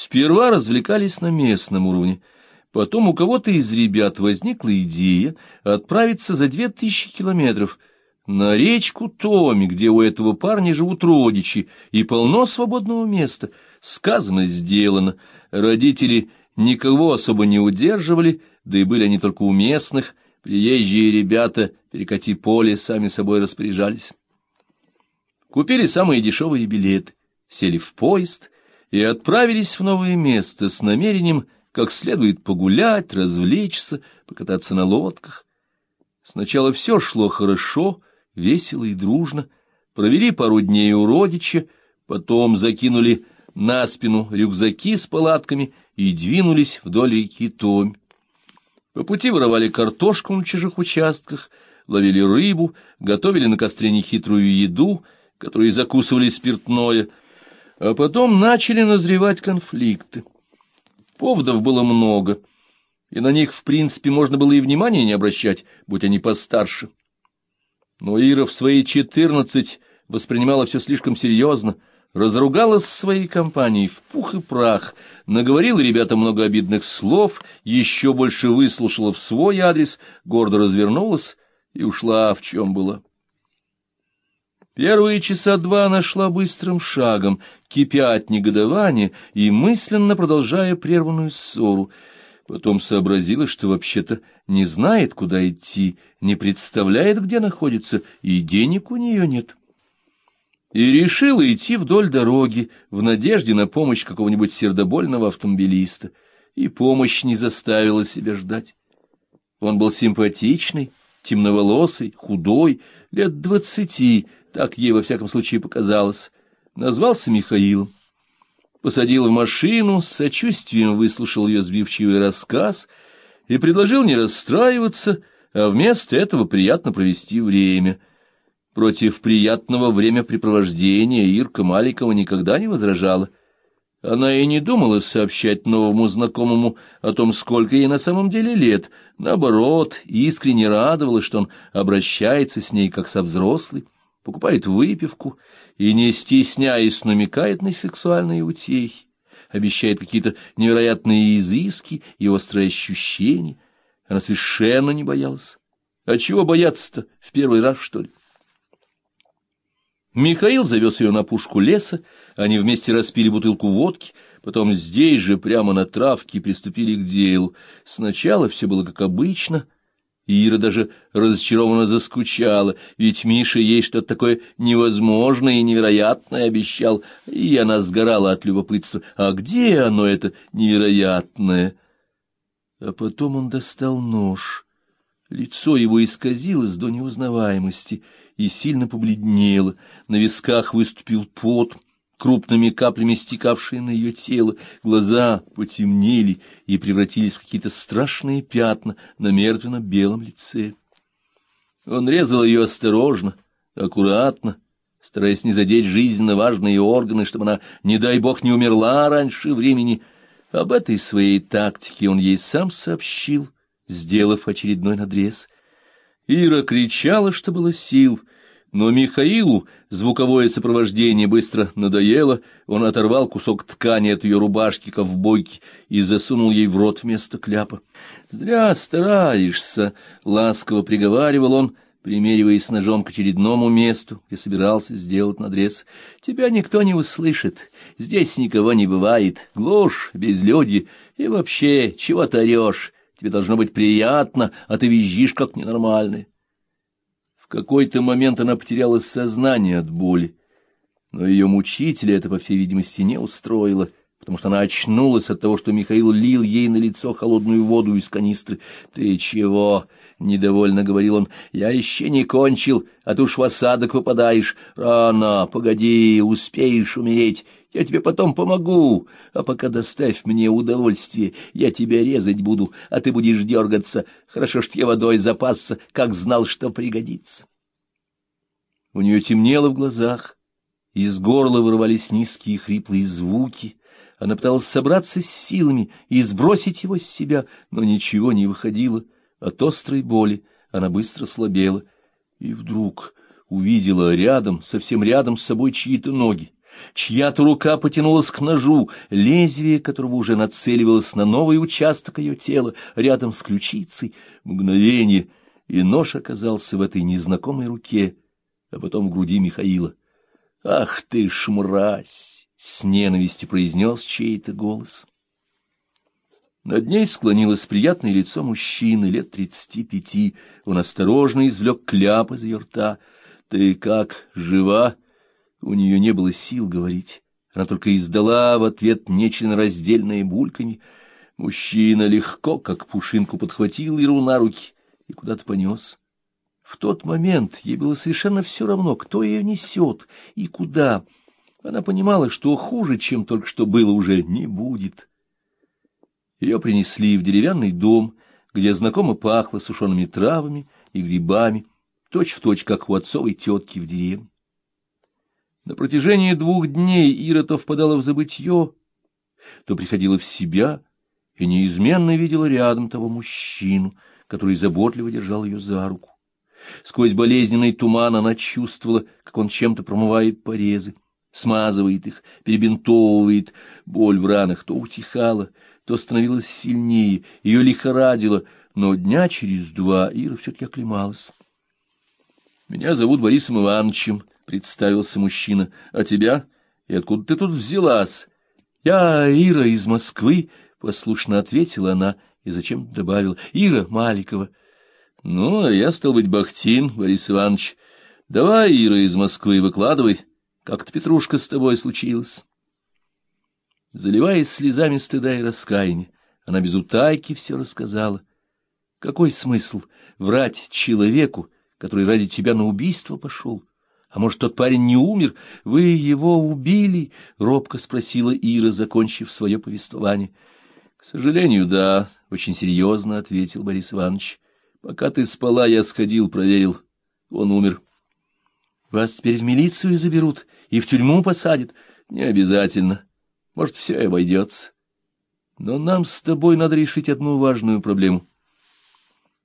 Сперва развлекались на местном уровне, потом у кого-то из ребят возникла идея отправиться за две тысячи километров на речку Томи, где у этого парня живут родичи, и полно свободного места. Сказано, сделано. Родители никого особо не удерживали, да и были они только у местных, приезжие ребята, перекати поле, сами собой распоряжались. Купили самые дешевые билеты, сели в поезд и отправились в новое место с намерением как следует погулять, развлечься, покататься на лодках. Сначала все шло хорошо, весело и дружно. Провели пару дней у родича, потом закинули на спину рюкзаки с палатками и двинулись вдоль реки Томь. По пути воровали картошку на чужих участках, ловили рыбу, готовили на костре нехитрую еду, которой закусывали спиртное, а потом начали назревать конфликты. Поводов было много, и на них, в принципе, можно было и внимания не обращать, будь они постарше. Но Ира в свои четырнадцать воспринимала все слишком серьезно, разругалась с своей компанией в пух и прах, наговорила ребятам много обидных слов, еще больше выслушала в свой адрес, гордо развернулась и ушла, в чем была. Первые часа два она шла быстрым шагом, кипя от негодования и мысленно продолжая прерванную ссору. Потом сообразила, что вообще-то не знает, куда идти, не представляет, где находится, и денег у нее нет. И решила идти вдоль дороги в надежде на помощь какого-нибудь сердобольного автомобилиста. И помощь не заставила себя ждать. Он был симпатичный, темноволосый, худой, лет двадцати, так ей во всяком случае показалось. Назвался Михаилом посадил в машину, с сочувствием выслушал ее сбивчивый рассказ и предложил не расстраиваться, а вместо этого приятно провести время. Против приятного времяпрепровождения Ирка Маликова никогда не возражала. Она и не думала сообщать новому знакомому о том, сколько ей на самом деле лет. Наоборот, искренне радовалась, что он обращается с ней как со взрослой, покупает выпивку и, не стесняясь, намекает на сексуальные утехи, обещает какие-то невероятные изыски и острые ощущения. Она совершенно не боялась. А чего бояться-то в первый раз, что ли? Михаил завез ее на пушку леса, они вместе распили бутылку водки, потом здесь же, прямо на травке, приступили к делу. Сначала все было как обычно — Ира даже разочарованно заскучала, ведь Миша ей что-то такое невозможное и невероятное обещал, и она сгорала от любопытства. А где оно, это невероятное? А потом он достал нож. Лицо его исказилось до неузнаваемости и сильно побледнело, на висках выступил пот — крупными каплями стекавшие на ее тело, глаза потемнели и превратились в какие-то страшные пятна на мертвенно-белом лице. Он резал ее осторожно, аккуратно, стараясь не задеть жизненно важные органы, чтобы она, не дай бог, не умерла раньше времени. Об этой своей тактике он ей сам сообщил, сделав очередной надрез. Ира кричала, что было сил — но Михаилу звуковое сопровождение быстро надоело, он оторвал кусок ткани от ее рубашки ковбойки и засунул ей в рот вместо кляпа. «Зря стараешься», — ласково приговаривал он, примериваясь ножом к очередному месту, где собирался сделать надрез. «Тебя никто не услышит, здесь никого не бывает, глушь, безлюдье, и вообще, чего ты орешь? Тебе должно быть приятно, а ты визжишь как ненормальный». В какой-то момент она потеряла сознание от боли, но ее мучителя это, по всей видимости, не устроило, потому что она очнулась от того, что Михаил лил ей на лицо холодную воду из канистры. — Ты чего? — недовольно говорил он. — Я еще не кончил, а ты уж в осадок выпадаешь. Рано, погоди, успеешь умереть. Я тебе потом помогу, а пока доставь мне удовольствие. Я тебя резать буду, а ты будешь дергаться. Хорошо, что я водой запасся, как знал, что пригодится. У нее темнело в глазах, из горла вырывались низкие хриплые звуки. Она пыталась собраться с силами и сбросить его с себя, но ничего не выходило. От острой боли она быстро слабела. И вдруг увидела рядом, совсем рядом с собой чьи-то ноги Чья-то рука потянулась к ножу, лезвие которого уже нацеливалось на новый участок ее тела, рядом с ключицей. Мгновение, и нож оказался в этой незнакомой руке, а потом в груди Михаила. «Ах ты ж мразь!» — с ненавистью произнес чей-то голос. Над ней склонилось приятное лицо мужчины лет тридцати пяти. Он осторожно извлек кляп из ее рта. «Ты как, жива?» У нее не было сил говорить. Она только издала в ответ нечленораздельное бульканье. Мужчина легко, как пушинку, подхватил Иру на руки и куда-то понес. В тот момент ей было совершенно все равно, кто ее несет и куда. Она понимала, что хуже, чем только что было, уже не будет. Ее принесли в деревянный дом, где знакомо пахло сушеными травами и грибами, точь-в-точь, точь, как у отцовой тетки в деревне. На протяжении двух дней Ира то впадала в забытье, то приходила в себя и неизменно видела рядом того мужчину, который заботливо держал ее за руку. Сквозь болезненный туман она чувствовала, как он чем-то промывает порезы, смазывает их, перебинтовывает. Боль в ранах то утихала, то становилась сильнее, ее лихорадило, но дня через два Ира все-таки оклемалась. «Меня зовут Борисом Ивановичем», представился мужчина. — А тебя? И откуда ты тут взялась? — Я Ира из Москвы, — послушно ответила она и зачем добавила. — Ира Маликова. — Ну, а я стал быть Бахтин, Борис Иванович. Давай, Ира из Москвы, выкладывай. Как-то Петрушка с тобой случилось. Заливаясь слезами стыда и раскаяния, она без утайки все рассказала. Какой смысл врать человеку, который ради тебя на убийство пошел? А может, тот парень не умер? Вы его убили? — робко спросила Ира, закончив свое повествование. — К сожалению, да, — очень серьезно ответил Борис Иванович. — Пока ты спала, я сходил, проверил. Он умер. — Вас теперь в милицию заберут и в тюрьму посадят? — Не обязательно. Может, все и обойдется. Но нам с тобой надо решить одну важную проблему.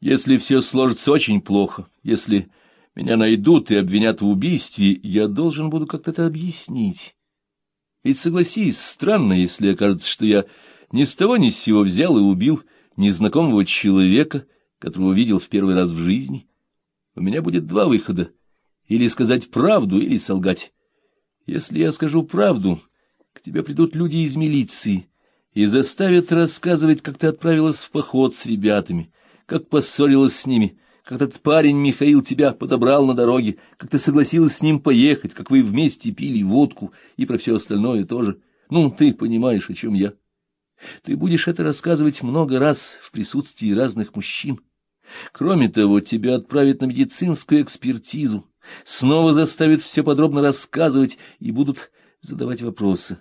Если все сложится очень плохо, если меня найдут и обвинят в убийстве, я должен буду как-то это объяснить. Ведь согласись, странно, если окажется, что я ни с того ни с сего взял и убил незнакомого человека, которого видел в первый раз в жизни. У меня будет два выхода — или сказать правду, или солгать. Если я скажу правду, к тебе придут люди из милиции и заставят рассказывать, как ты отправилась в поход с ребятами, как поссорилась с ними — как этот парень Михаил тебя подобрал на дороге, как ты согласилась с ним поехать, как вы вместе пили водку и про все остальное тоже. Ну, ты понимаешь, о чем я. Ты будешь это рассказывать много раз в присутствии разных мужчин. Кроме того, тебя отправят на медицинскую экспертизу, снова заставят все подробно рассказывать и будут задавать вопросы.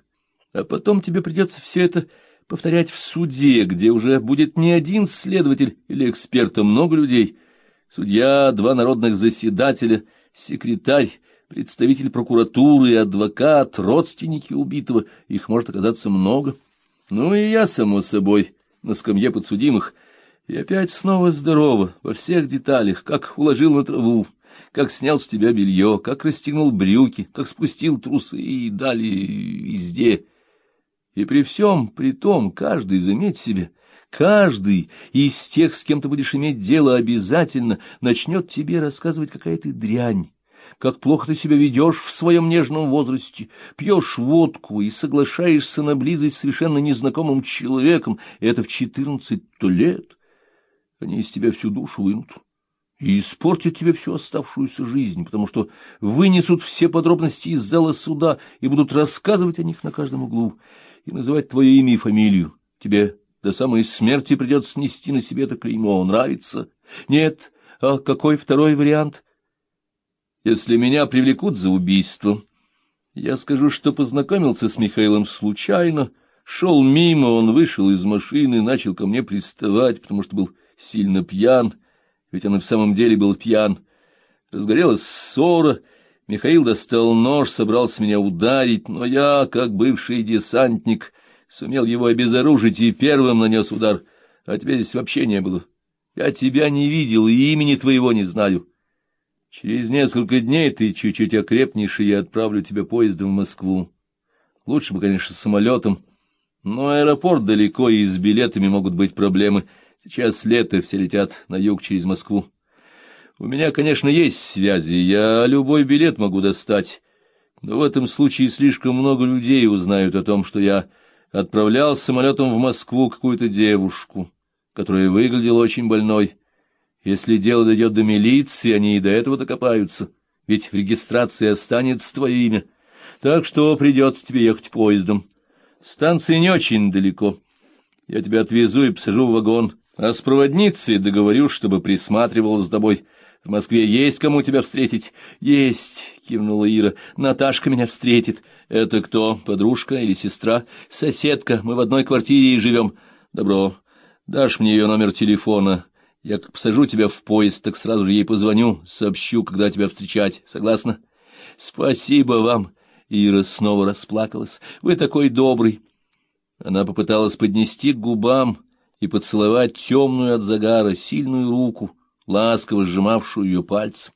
А потом тебе придется все это повторять в суде, где уже будет не один следователь или эксперт, а много людей — Судья, два народных заседателя, секретарь, представитель прокуратуры, адвокат, родственники убитого, их может оказаться много. Ну и я, само собой, на скамье подсудимых, и опять снова здорово, во всех деталях, как уложил на траву, как снял с тебя белье, как расстегнул брюки, как спустил трусы и далее везде. И при всем, при том, каждый, заметь себе, Каждый из тех, с кем ты будешь иметь дело, обязательно начнет тебе рассказывать, какая ты дрянь, как плохо ты себя ведешь в своем нежном возрасте, пьешь водку и соглашаешься на близость с совершенно незнакомым человеком, и это в четырнадцать лет. Они из тебя всю душу вынут и испортят тебе всю оставшуюся жизнь, потому что вынесут все подробности из зала суда и будут рассказывать о них на каждом углу и называть твое имя и фамилию. Тебе до самой смерти придется снести на себе это клеймо. Нравится? Нет. А какой второй вариант? Если меня привлекут за убийство, я скажу, что познакомился с Михаилом случайно, шел мимо, он вышел из машины, начал ко мне приставать, потому что был сильно пьян, ведь он и в самом деле был пьян. Разгорелась ссора, Михаил достал нож, собрался меня ударить, но я, как бывший десантник, сумел его обезоружить и первым нанес удар, а тебя здесь вообще не было. Я тебя не видел и имени твоего не знаю. Через несколько дней ты чуть-чуть окрепнешь, и я отправлю тебя поездом в Москву. Лучше бы, конечно, самолетом. Но аэропорт далеко, и с билетами могут быть проблемы. Сейчас лето, все летят на юг через Москву. У меня, конечно, есть связи, я любой билет могу достать. Но в этом случае слишком много людей узнают о том, что я отправлял самолетом в Москву какую-то девушку, которая выглядела очень больной. Если дело дойдет до милиции, они и до этого докопаются, ведь в регистрации останется твое имя. Так что придется тебе ехать поездом. Станция не очень далеко. Я тебя отвезу и посажу в вагон, а с проводницей договорю, чтобы присматривал за тобой. В Москве есть кому тебя встретить? Есть, кивнула Ира. Наташка меня встретит. Это кто? Подружка или сестра? Соседка. Мы в одной квартире и живем. Добро. Дашь мне ее номер телефона. Я как посажу тебя в поезд, так сразу же ей позвоню, сообщу, когда тебя встречать. Согласна? Спасибо вам. Ира снова расплакалась. Вы такой добрый. Она попыталась поднести к губам и поцеловать темную от загара сильную руку, ласково сжимавшую ее пальцы.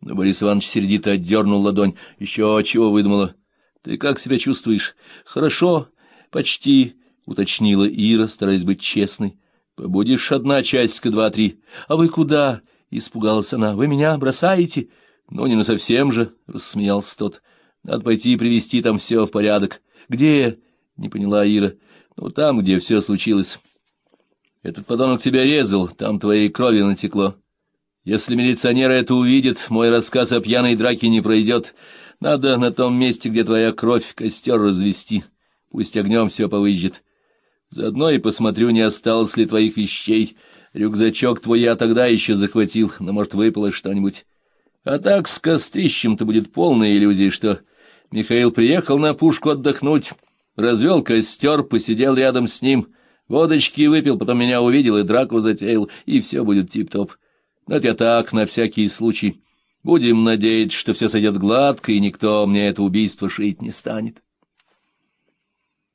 Но Борис Иванович сердито отдернул ладонь. Еще чего выдумала? Ты как себя чувствуешь? Хорошо, почти, уточнила Ира, стараясь быть честной. Побудешь одна часика два-три. А вы куда? Испугалась она. Вы меня бросаете? Ну, не на совсем же, рассмеялся тот. Надо пойти и привести там все в порядок. Где? Не поняла Ира. Ну, там, где все случилось. Этот подонок тебя резал, там твоей крови натекло. Если милиционеры это увидят, мой рассказ о пьяной драке не пройдет. Надо на том месте, где твоя кровь, костер развести. Пусть огнем все повыжжет. Заодно и посмотрю, не осталось ли твоих вещей. Рюкзачок твой я тогда еще захватил, но, может, выпало что-нибудь. А так с кострищем-то будет полная иллюзия, что Михаил приехал на пушку отдохнуть, развел костер, посидел рядом с ним — Водочки выпил, потом меня увидел и драку затеял, и все будет тип-топ. Но это я так, на всякий случай. Будем надеяться, что все сойдет гладко, и никто мне это убийство шить не станет.